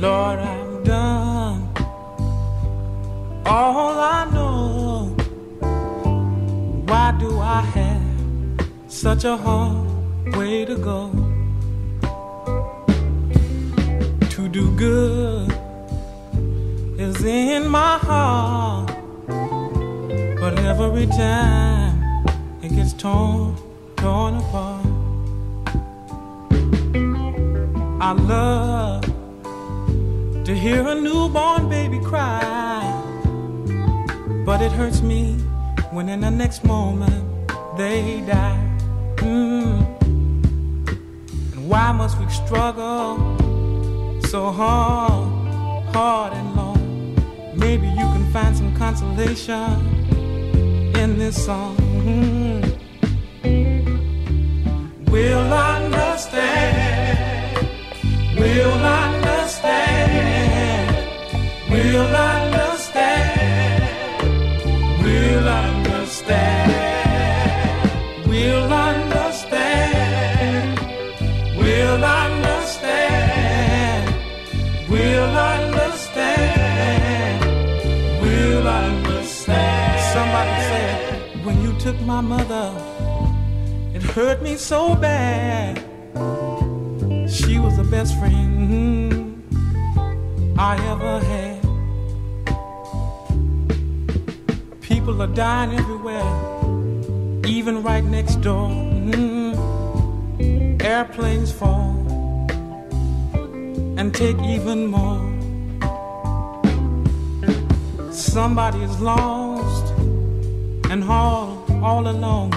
Lord, I've done all I know. Why do I have such a hard way to go? To do good is in my heart, but every time it gets torn, torn apart. I love to hear a newborn baby cry, but it hurts me when in the next moment they die. Mm. And why must we struggle so hard, hard and long? Maybe you can find some consolation in this song. Mm. Will understand, will understand, will understand, will understand, will understand. Somebody said, when you took my mother, it hurt me so bad. She was the best friend I ever had. People are dying everywhere, even right next door. Mm. Airplanes fall and take even more. Somebody is lost and all, all alone.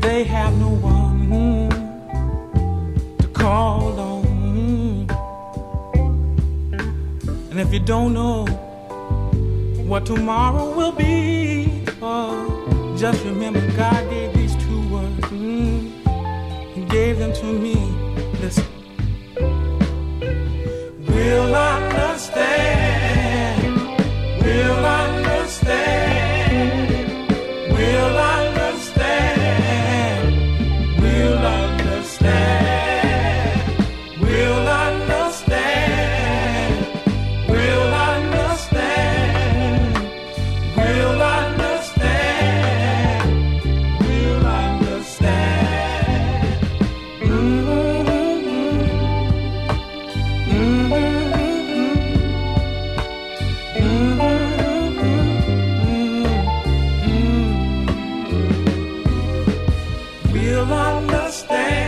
They have no one mm, to call on. And if you don't know what tomorrow will be, oh, just remember God gave You'll understand.